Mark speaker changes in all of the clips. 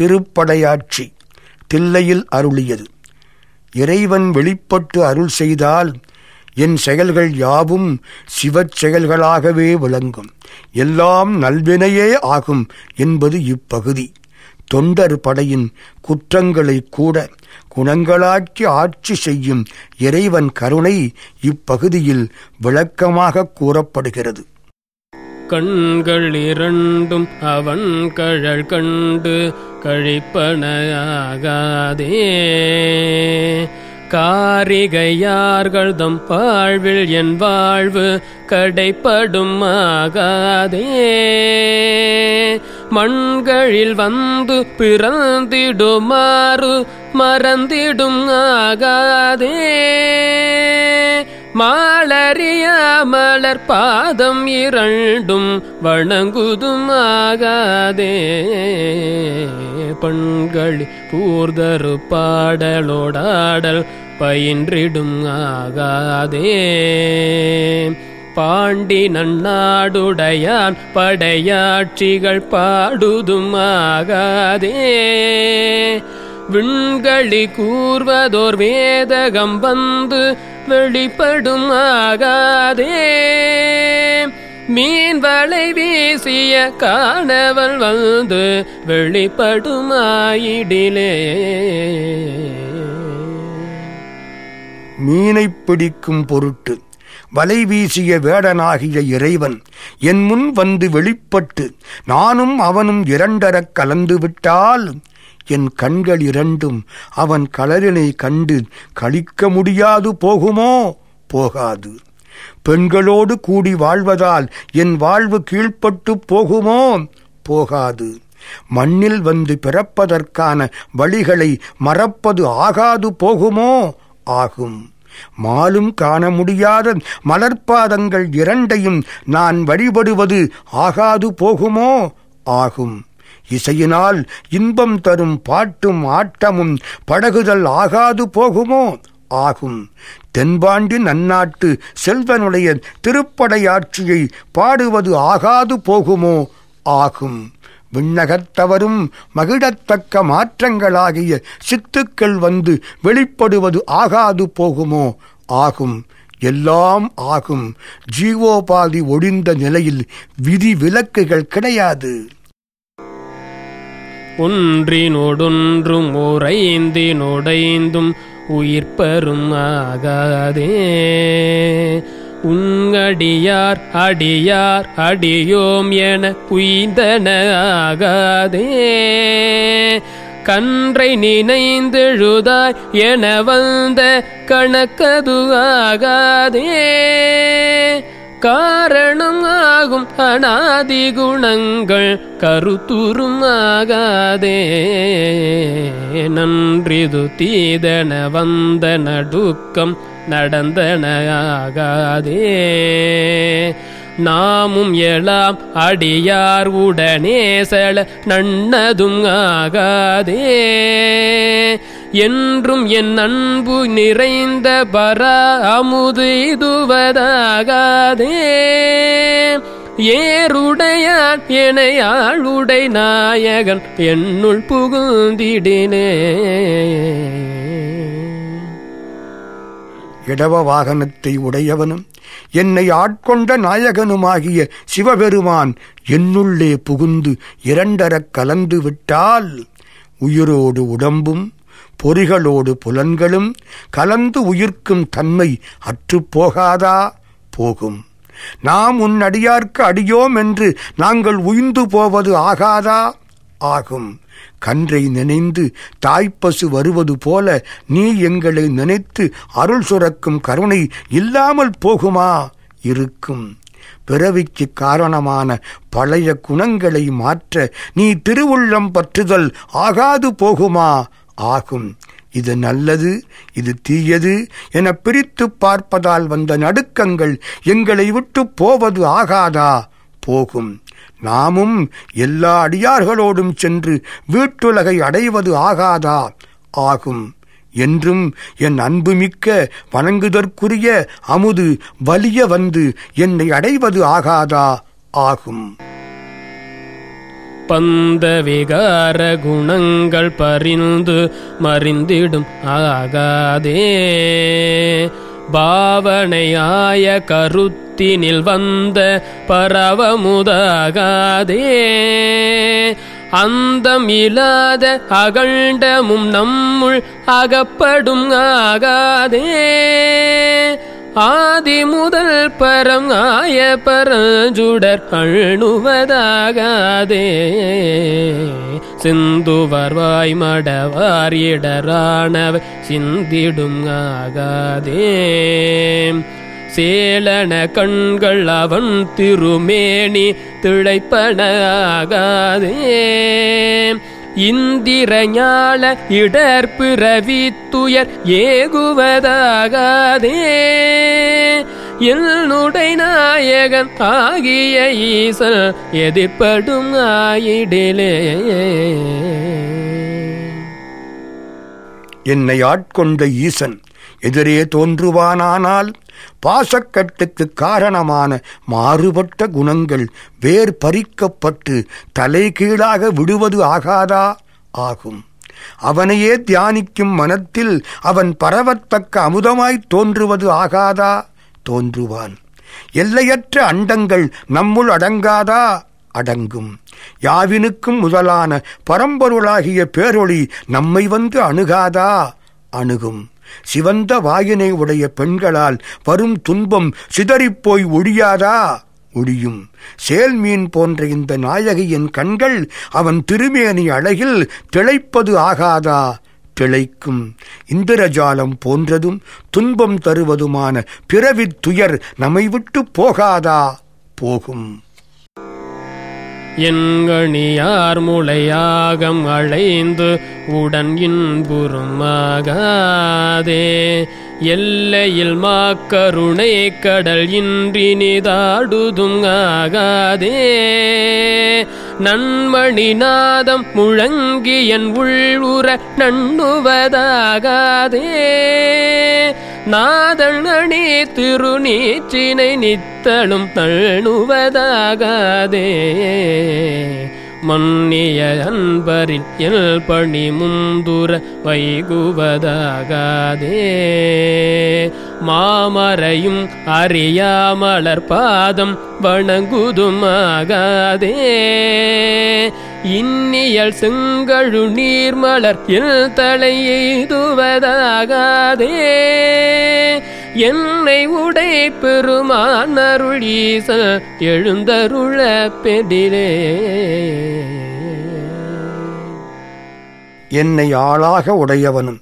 Speaker 1: திருப்படையாட்சி தில்லையில் அருளியது. இறைவன் வெளிப்பட்டு அருள் செய்தால் என் செயல்கள் யாவும் சிவச் செயல்களாகவே விளங்கும். எல்லாம் நல்வினையே ஆகும் என்பது இப்பகுதி. தொண்டர் படையின் குற்றங்களை கூட குணங்களாக்கி ஆட்சி செய்யும் இறைவன் கருணை இப்பகுதியில் விளக்கமாக கூறப்படுகிறது.
Speaker 2: கண்கள் இரண்டும் அவன் கழல் கண்டு கழிப்பனையாகாதே. காரிகையார்கள் தம் வாழ்வில் என் வாழ்வு கடைப்படும் ஆகாதே. மண்களில் வந்து பிறந்திடுமாறு மறந்திடும் ஆகாதே. மாளறிய மலர் பாதம் இரண்டும் வணங்குதுமாகாதே. பண்களி பூர்தரு பாடலோடாடல் பயின்றிடும் ஆகாதே. பாண்டி நன்னாடுடையான் படையாட்சிகள் பாடுதுமாகாதே. விண்களி கூர்வதோர் வேதகம் வந்து வெளிப்படும் ஆகாதே. மீன் வலை வீசிய காணவல் வந்து வெளிப்படுமாயிடிலே
Speaker 1: மீனைப் பிடிக்கும் பொருட்டு வலை வீசிய வேடனாகிய இறைவன் என் முன் வந்து வெளிப்பட்டு நானும் அவனும் இரண்டரக் கலந்து விட்டால் என் கண்கள் இரண்டும் அவன் கலரினை கண்டு கழிக்க முடியாது போகுமோ? போகாது. பெண்களோடு கூடி வாழ்வதால் என் வாழ்வு கீழ்ப்பட்டு போகுமோ? போகாது. மண்ணில் வந்து பிறப்பதற்கான வழிகளை மறப்பது ஆகாது போகுமோ? ஆகும். மாலும் காண முடியாத மலர்பாதங்கள் இரண்டையும் நான் வழிபடுவது ஆகாது போகுமோ? ஆகும். இசையினால் இன்பம் தரும் பாட்டும் ஆட்டமும் படகுதல் ஆகாது போகுமோ? ஆகும். தென்பாண்டி நன்னாட்டு செல்வனுடைய திருப்படையாட்சியை பாடுவது ஆகாது போகுமோ? ஆகும். விண்ணகத்தவரும் மகிழத்தக்க மாற்றங்களாகிய சித்துக்கள் வந்து வெளிப்படுவது ஆகாது போகுமோ? ஆகும். எல்லாம் ஆகும். ஜீவோபாதி ஒழிந்த நிலையில் விதி விலக்குகள் கிடையாது.
Speaker 2: ஒன்றினோடொன்றும் ஓரைந்தினோடைந்தும் உயிர்ப்பரும் ஆகாதே. உங்கடியார் அடியார் அடியோம் என புய்ந்தன ஆகாதே. கன்றை நினைந்தெழுதாய் என வந்த கணக்கது ஆகாதே. காரணம் உலகும் அனாதி குணங்கள் கருத்துரும் ஆகாதே. நன்றிது தீதன வந்த நடுக்கம் நடந்தனாகாதே நாமும் எழாம் அடியார் உடனே செல நன்னதும் ஆகாதே. என்றும் என் அன்பு நிறைந்த பர அமுது இதுவதாகாதே. ஏருடையான் என நாயகன் என்னுள் புகுந்திடினே.
Speaker 1: இடவ வாகனத்தை உடையவனும் என்னை ஆட்கொண்ட நாயகனுமாகிய சிவபெருமான் என்னுள்ளே புகுந்து இரண்டரக் கலந்து விட்டால் உயிரோடு உடம்பும் பொறிகளோடு புலன்களும் கலந்து உயிர்க்கும் தன்மை அற்றுப்போகாதா போகும். நாம் உன் அடியார்க்கு அடியோம் என்று நாங்கள் உய்ந்து போவது ஆகாதா? ஆகும். கன்றை நினைந்து தாய்ப்பசு வருவது போல நீ எங்களை நினைத்து அருள் சுரக்கும் கருணை இல்லாமல் போகுமா? இருக்கும். பிறவிக்கு காரணமான பழைய குணங்களை மாற்ற நீ திருவுள்ளம் பற்றுதல் ஆகாது போகுமா? ஆகும். இது நல்லது இது தீயது என பிரித்துப் பார்ப்பதால் வந்த நடுக்கங்கள் எங்களை விட்டு போவது ஆகாதா? போகும். நாமும் எல்லா அடியார்களோடும் சென்று வீட்டுலகை அடைவது ஆகாதா? ஆகும். என்றும் என் அன்புமிக்க வணங்குதற்குரிய அமுது வலிய வந்து என்னை அடைவது ஆகாதா? ஆகும்.
Speaker 2: பந்த விகார குணங்கள் பரிந்து மறிந்திடும் ஆகாதே. பாவனையாய கருத்தினில் வந்த பரவமுதாகாதே. அந்தம் இல்லாத அகண்டமும் நம்முள் அகப்படும் ஆகாதே. ஆதி முதல் பரம் ஆய பரஞ்சுடர் அழுவதாகாதே சிந்துவர் வாய் மடவார் இடரானவை சிந்திடும் ஆகாதே. சேலன கண்கள் அவன் திருமேனி திளைப்பன ஆகாதே. இந்திர ஞால இடர்பிறவி துயர் ஏகுவதாகாதே. என்னுடை நாயகன் ஆகிய ஈசல் எதிர்ப்படும் ஆயிடிலே.
Speaker 1: என்னை ஆட்கொண்ட ஈசன் எதிரே தோன்றுவானானால் பாசக்கட்டுக்கு காரணமான மாறுபட்ட குணங்கள் வேர் பறிக்கப்பட்டு தலைகீழாக விடுவது ஆகாதா? ஆகும். அவனையே தியானிக்கும் மனத்தில் அவன் பரவத்தக்க அமுதமாய் தோன்றுவது ஆகாதா? தோன்றுவான். எல்லையற்ற அண்டங்கள் நம்முள் அடங்காதா? அடங்கும். யாவினுக்கும் முதலான பரம்பொருளாகிய பேரொளி நம்மை வந்து அணுகாதா? அணுகும். சிவந்த வாயினை உடைய பெண்களால் வரும் துன்பம் சிதறிப்போய் ஒழியாதா? ஒழியும். சேல்மீன் போன்ற இந்த நாயகியின் கண்கள் அவன் திருமேனி அழகில் திளைப்பது ஆகாதா? திளைக்கும். இந்திரஜாலம் போன்றதும் துன்பம் தருவதுமான பிறவித் துயர் நம்மை விட்டு போகாதா? போகும்.
Speaker 2: எண்கணியார் முளையாகம் அழைந்து உடன் இன்புறுமாகாதே. எல்லையில் மாக்கருணை கடல் இன்றி நிதாடுதும் ஆகாதே. நன்மணி நாதம் முழங்கி என் உள்ளுற நண்ணுவதாகாதே. நாதன் அணி திருநீச்சினை நித்தளும் தள்ளுவதாகாதே. மன்னிய அன்பரில் எல் பணி முந்துர வைகுவதாகாதே. மாமரையும் அறியாமலர் பாதம் வணங்குதுமாகாதே. இன்னியல் செங்கழு நீர்மலர் எல் தலையெய்துவதாகாதே என்னை உடை பெருமான் அருளீச எழுந்தருள பெடிலே
Speaker 1: என்னை ஆளாக உடையவனும்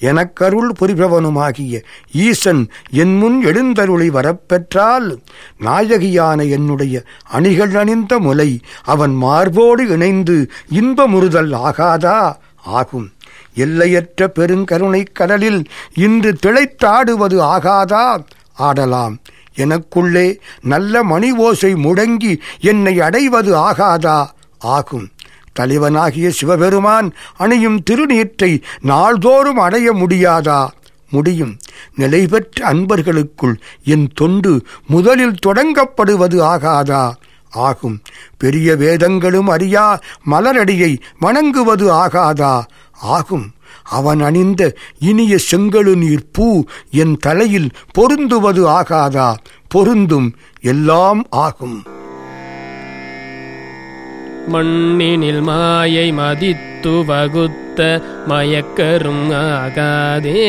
Speaker 1: எனக்கருள் புரிபவனுமாகிய ஈசன் என் முன் எழுந்தருளி வரப்பெற்றால் நாயகியான என்னுடைய அணிகள் அணிந்த முலை அவன் மார்போடு இணைந்து இன்பமுறுதல் ஆகாதா? ஆகும். எல்லையற்ற பெருங்கருணைக் கடலில் இன்று திளைத்தாடுவது ஆகாதா? ஆடலாம். எனக்குள்ளே நல்ல மணி ஓசை முடங்கி என்னை அடைவது ஆகாதா? ஆகும். தலைவனாகிய சிவபெருமான் அணியும் திருநீற்றை நாள்தோறும் அடைய முடியாதா? முடியும். நிலை பெற்ற அன்பர்களுக்குள் என் தொண்டு முதலில் தொடங்கப்படுவது ஆகாதா? ஆகும். பெரிய வேதங்களும் அறியா மலரடியை வணங்குவது ஆகாதா? ஆகும். அவன் அணிந்த இனிய செங்கழு நீர் பூ என் தலையில் பொருந்துவது ஆகாதா? பொருந்தும் எல்லாம் ஆகும்.
Speaker 2: மண்ணினில் மாயை மதித்து வகுத்த மயக்கரும் ஆகாதே.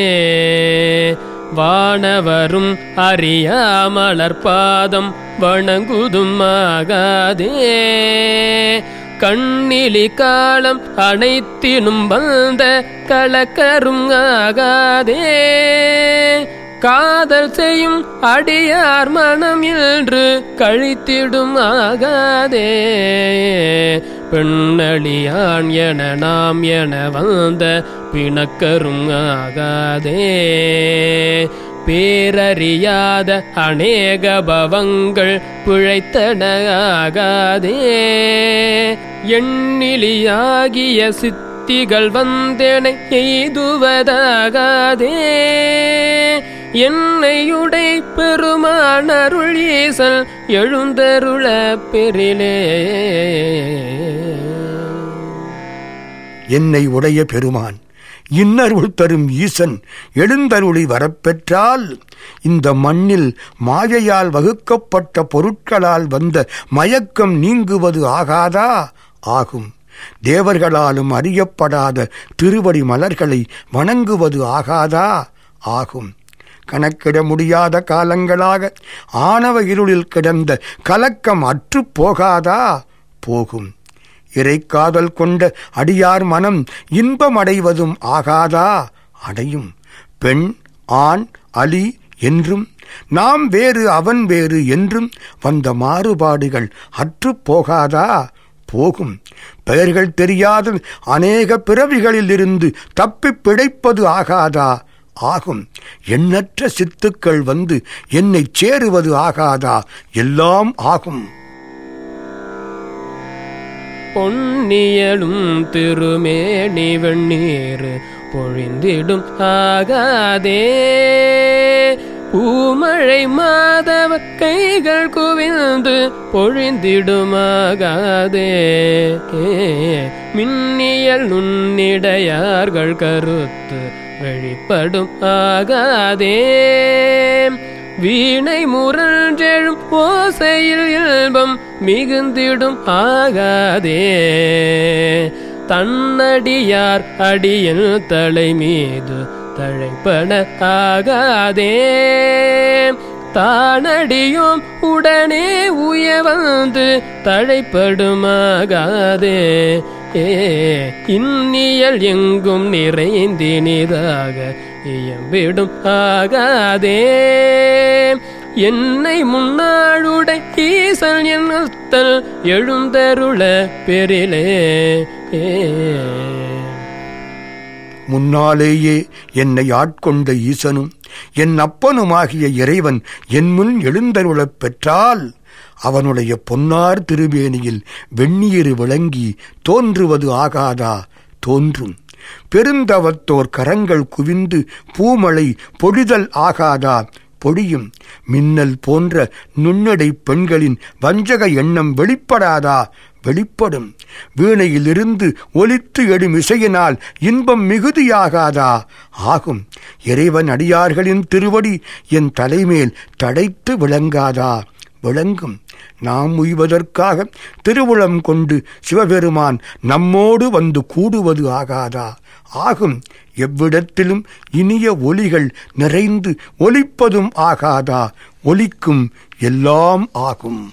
Speaker 2: வானவரும் அறியாமலர் பாதம் வணங்குதும் ஆகாதே. கண்ணிலி காலம் அனைத்தினும் வந்த கலக்கரும் ஆகாதே. காதல் செய்யும் அடியார் மனம் என்று கழித்திடும் ஆகாதே. பெண்ணடியான் என நாம் என வந்த பிணக்கரும் ஆகாதே. பேரறியாத அநேக பவங்கள் பிழைத்தனகாதே எண்ணிலியாகிய சித்திகள் வந்தனை எய்துவதாகாதே. என்னையுடை பெருமான் அருள் ஈசல் எழுந்தருள பெரிலே
Speaker 1: என்னை உடைய பெருமான் இன்னருள் தரும் ஈசன் எழுந்தருளி வரப்பெற்றால் இந்த மண்ணில் மாயையால் வகுக்கப்பட்ட பொருட்களால் வந்த மயக்கம் நீங்குவது ஆகாதா? ஆகும். தேவர்களாலும் அறியப்படாத திருவடி மலர்களை வணங்குவது ஆகாதா? ஆகும். கணக்கிட முடியாத காலங்களாக ஆணவ இருளில் கிடந்த கலக்கம் அற்றுப் போகாதா? போகும். இறைக்காதல் கொண்ட அடியார் மனம் இன்பமடைவதும் ஆகாதா? அடையும். பெண் ஆண் அலி என்றும் நாம் வேறு அவன் வேறு என்றும் வந்த மாறுபாடுகள் அற்று போகாதா? போகும். பெயர்கள் தெரியாத அநேக பிறவிகளில் இருந்து தப்பிப் பிழைப்பது ஆகாதா? ஆகும். எண்ணற்ற சித்துக்கள் வந்து என்னை சேருவது ஆகாதா? எல்லாம் ஆகும்.
Speaker 2: பொன்னியலும் திருமேனி வெண்ணீர் பொழிந்திடும் ஆகாதே. பூமழை மாதவ கைகள் குவிந்து பொழிந்திடுமாகாதே. மின்னியல் நுண்ணிடையார்கள் கருத்து வெளிப்படும் ஆகாதே. வீணை முரஞ்செழும் ஓசையில் இல்பம் மிகுந்திடும் ஆகாதே. தன்னடியார் அடியில் தலை மீது தழைப்பட ஆகாதே. தானடியும் உடனே உய வந்து தழைப்படுமாகாதே. ஏ இன்னியல் எங்கும் நிறைந்தினிதாக இயம்பிடும் ஆகாதே என்னை முன்னாளுடை ஈசல் என்னத்தல் எழுந்தருள பெரிலே
Speaker 1: முன்னாலேயே என்னை ஆட்கொண்ட ஈசனும் என் அப்பனுமாகிய இறைவன் என் முன் எழுந்தருளப் பெற்றால் அவனுடைய பொன்னார் திருவேணியில் வெந்நீர் விளங்கி தோன்றுவது ஆகாதா? தோன்றும். பெருந்தவத்தோர் கரங்கள் குவிந்து பூமழை பொழிதல் ஆகாதா? பொழியும். மின்னல் போன்ற நுண்ணடை பெண்களின் வஞ்சக எண்ணம் வெளிப்படாதா? வெளிப்படும். வீணையிலிருந்து ஒலித்து எடும் இசையினால் இன்பம் மிகுதியாகாதா? ஆகும். இறைவன் அடியார்களின் திருவடி என் தலைமேல் தடைத்து விளங்காதா? விளங்கும். நாம் உய்வதற்காக திருவுளம் கொண்டு சிவபெருமான் நம்மோடு வந்து கூடுவது ஆகாதா? ஆகும். எவ்விடத்திலும் இனிய ஒலிகள் நிறைந்து ஒலிப்பதும் ஆகாதா? ஒலிக்கும் எல்லாம் ஆகும்.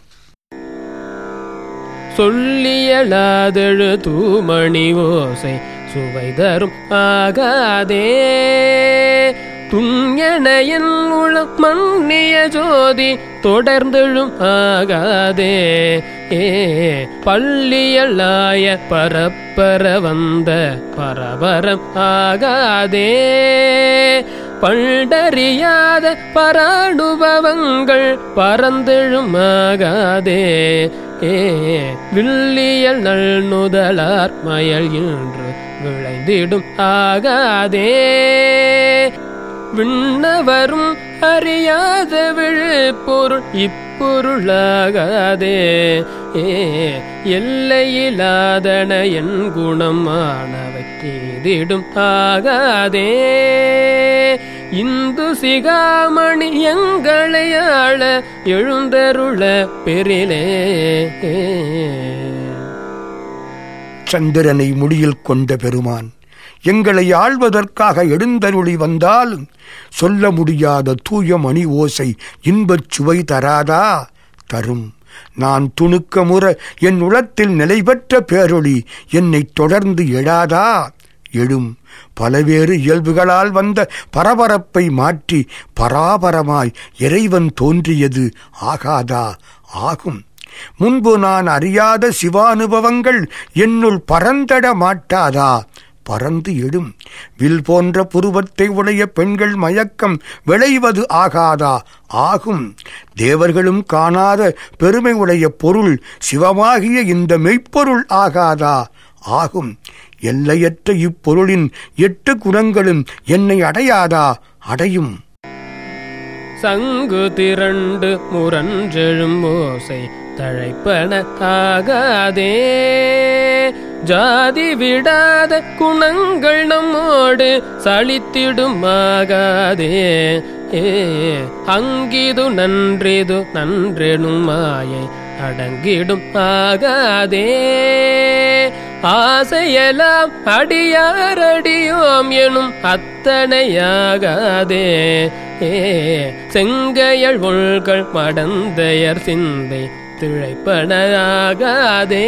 Speaker 2: சொல்லியலாதழு தூமணி ஓசை சுவை தரும் ஆகாதே. துஞ்சனையன் உளம் மன்னிய ஜோதி தொடர்ந்தெழும் ஆகாதே. ஏ பள்ளியலாய பரப்பர வந்த பரபரம் ஆகாதே. பண்டறியாத பரானுபவங்கள் பறந்தெழுமாகாதே ஏ வில்லியல் நல்நுதலார் மயல் என்று விளைந்திடும் ஆகாதே. விண்ணவரும் அறியாத விழுப்பொருள் இப்பொருளாகாதே. ஏ எல்லையிலாதன என் குணமானவை தீதிடும் ஆகாதே. இந்து சிகாமணி எங்களை ஆள எழுந்தருள பெரிலே
Speaker 1: சந்திரனை முடியில் கொண்ட பெருமான். எங்களை ஆள்வதற்காக எழுந்தருளி வந்தால் சொல்ல முடியாத தூய மணி ஓசை இன்பச் சுவை தராதா? தரும். நான் துணுக்க முற என் உளத்தில் நிலை பெற்ற பேரொளி என்னை தொடர்ந்து எழாதா? எழும். பலவேறு இயல்புகளால் வந்த பரபரப்பை மாற்றி பராபரமாய் இறைவன் தோன்றியது ஆகாதா? ஆகும். முன்பு நான் அறியாத சிவானுபவங்கள் என்னுள் பறந்தட மாட்டாதா? பறந்து எழும். வில் போன்ற புருவத்தை உடைய பெண்கள் மயக்கம் விளைவது ஆகாதா? ஆகும். தேவர்களும் காணாத பெருமை உடைய பொருள் சிவமாகிய இந்த மெய்ப்பொருள் ஆகாதா? ஆகும். எல்லையற்ற இப்பொருளின் எட்டு குணங்களும் என்னை அடையாதா? அடையும்.
Speaker 2: சங்கு திரண்டு முரஞ்செழும் ஓசை தழைப்பன ஆகாதே ஜாதி விடாத குணங்கள் நம்மோடு சளித்திடும் ஆகாதே ஏ அங்கிது நன்றிது நன்றெனும் மாயை அடங்கிடும் ஆகாதே. ஆசையெல்லாம் அடியாரடியோம் எனும் அத்தனையாகாதே. ஏ செங்கையள் உள்கள் மடந்தையர் சிந்தை திழைப்பனாகாதே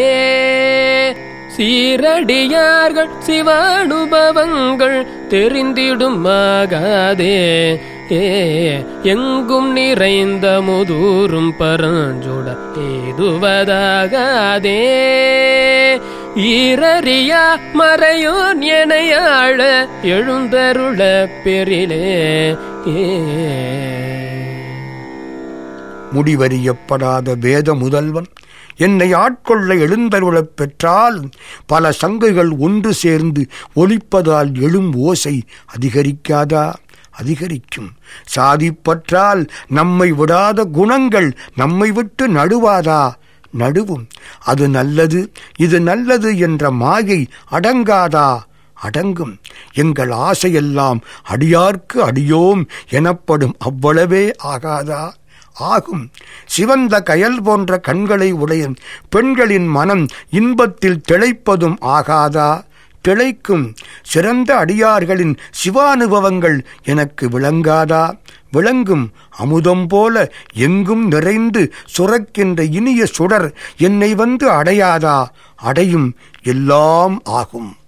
Speaker 2: சீரடியார்கள் சிவானுபவங்கள் தெரிந்திடுமாகாதே. ஏ எங்கும் நிறைந்த முதூரும் பரஞ்சுட ஏதுவதாகாதே ஈரறியா மறையோன் எனையாழ எழுந்தருள பெரிலே ஏ
Speaker 1: முடிவறியப்படாத வேத முதல்வன். என்னை ஆட்கொள்ள எழுந்தருளப் பெற்றால் பல சங்குகள் ஒன்று சேர்ந்து ஒலிப்பதால் எழும் ஓசை அதிகரிக்காதா? அதிகரிக்கும். சாதிப்பற்றால் நம்மை விடாத குணங்கள் நம்மை விட்டு நடுவாதா? நடுவும். அது நல்லது இது நல்லது என்ற மாயை அடங்காதா? அடங்கும். எங்கள் ஆசையெல்லாம் அடியார்க்கு அடியோம் எனப்படும் அவ்வளவே ஆகாதா? ஆகும். சிவந்த கயல் போன்ற கண்களை உடைய பெண்களின் மனம் இன்பத்தில் திளைப்பதும் ஆகாதா? திளைக்கும் சிறந்த அடியார்களின் சிவானுபவங்கள் எனக்கு விளங்காதா? விளங்கும் அமுதம் போல எங்கும் நிறைந்து சுரக்கின்ற இனிய சுடர் என்னை வந்து அடையாதா? அடையும் எல்லாம் ஆகும்.